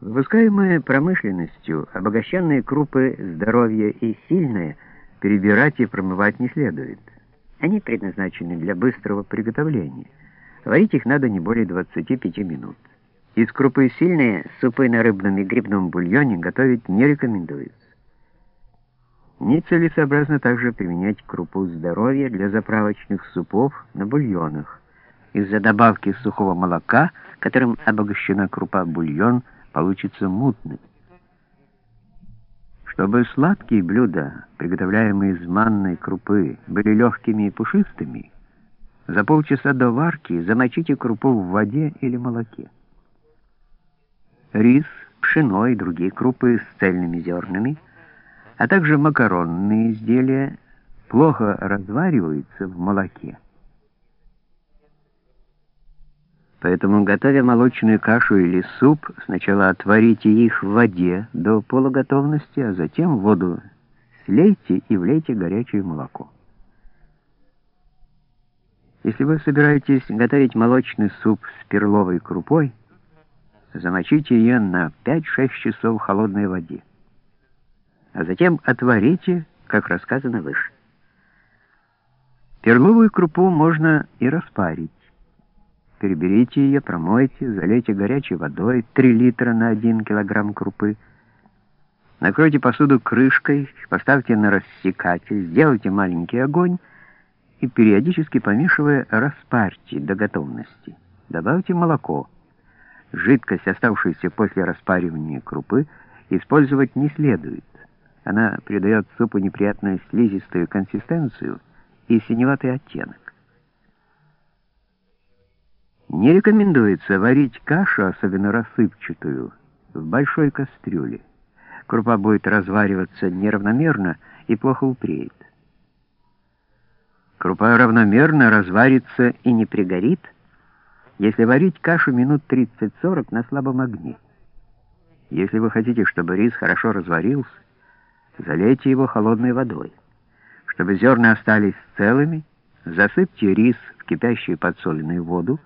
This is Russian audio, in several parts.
Выпускаемые промышленностью обогащенные крупы здоровье и сильные перебирать и промывать не следует. Они предназначены для быстрого приготовления. Варить их надо не более 25 минут. Из крупы сильные супы на рыбном и грибном бульоне готовить не рекомендуется. Нецелесообразно также применять крупу здоровья для заправочных супов на бульонах. Из-за добавки сухого молока, которым обогащена крупа бульон, получится мутным. Чтобы сладкие блюда, приготовляемые из манной крупы, были легкими и пушистыми, за полчаса до варки замочите крупу в воде или молоке. Рис, пшено и другие крупы с цельными зернами, а также макаронные изделия плохо развариваются в молоке. Поэтому, готовя молочную кашу или суп, сначала отварите их в воде до полуготовности, а затем воду слейте и влейте горячее молоко. Если вы собираетесь готовить молочный суп с перловой крупой, замочите ее на 5-6 часов в холодной воде, а затем отварите, как рассказано выше. Перловую крупу можно и распарить. Переберите ее, промойте, залейте горячей водой 3 литра на 1 килограмм крупы. Накройте посуду крышкой, поставьте на рассекатель, сделайте маленький огонь и периодически помешивая распарьте до готовности. Добавьте молоко. Жидкость, оставшуюся после распаривания крупы, использовать не следует. Она придает супу неприятную слизистую консистенцию и синеватый оттенок. Не рекомендуется варить кашу, особенно рассыпчатую, в большой кастрюле. Крупа будет развариваться неравномерно и плохо упреет. Крупа равномерно разварится и не пригорит, если варить кашу минут 30-40 на слабом огне. Если вы хотите, чтобы рис хорошо разварился, залейте его холодной водой. Чтобы зерна остались целыми, засыпьте рис в кипящую подсоленную воду,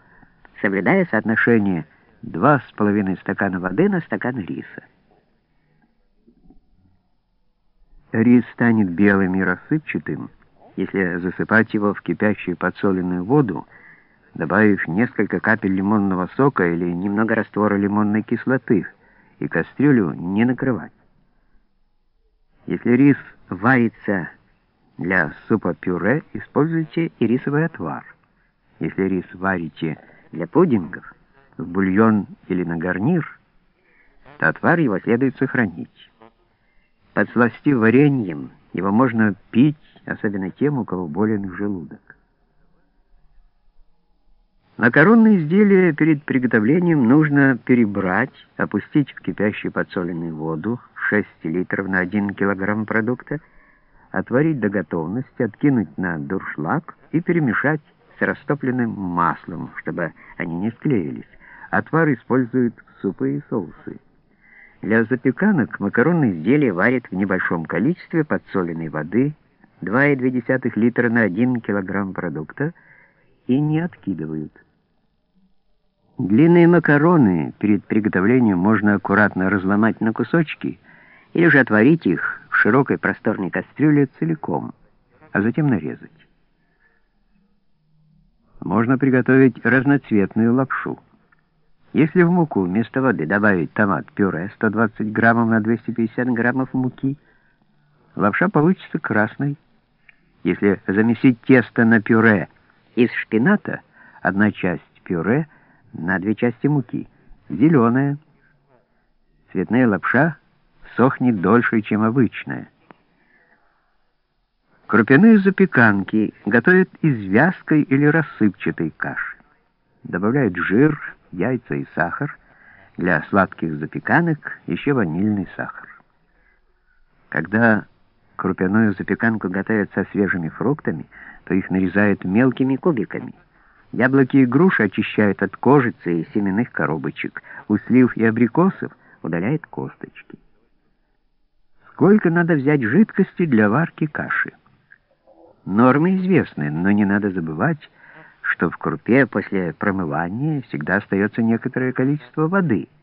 соблюдая соотношение 2,5 стакана воды на стакан риса. Рис станет белым и рассыпчатым, если засыпать его в кипящую подсоленную воду, добавив несколько капель лимонного сока или немного раствора лимонной кислоты, и кастрюлю не накрывать. Если рис варится для супа-пюре, используйте и рисовый отвар. Если рис варите для пудингов, в бульон или на гарнир, то отвар его следует сохранить. Подсластив вареньем, его можно пить, особенно тем, у кого болен желудок. Макаронные изделия перед приготовлением нужно перебрать, опустить в кипящую подсоленную воду 6 литров на 1 килограмм продукта, отварить до готовности, откинуть на дуршлаг и перемешать растопленным маслом, чтобы они не склеились. Отвар используют в супы и соусы. Для запеканок макаронные изделия варят в небольшом количестве подсоленной воды 2,2 литра на 1 килограмм продукта и не откидывают. Длинные макароны перед приготовлением можно аккуратно разломать на кусочки или же отварить их в широкой просторной кастрюле целиком, а затем нарезать можно приготовить разноцветную лапшу. Если в муку вместо воды добавить томат-пюре 120 граммов на 250 граммов муки, лапша получится красной. Если замесить тесто на пюре из шпината, одна часть пюре на две части муки, зеленая. Цветная лапша сохнет дольше, чем обычная. Крупяные запеканки готовят из вязкой или рассыпчатой каши. Добавляют жир, яйца и сахар. Для сладких запеканок еще ванильный сахар. Когда крупяную запеканку готовят со свежими фруктами, то их нарезают мелкими кубиками. Яблоки и груши очищают от кожицы и семенных коробочек. У слив и абрикосов удаляют косточки. Сколько надо взять жидкости для варки каши? Нормы известны, но не надо забывать, что в крупе после промывания всегда остается некоторое количество воды —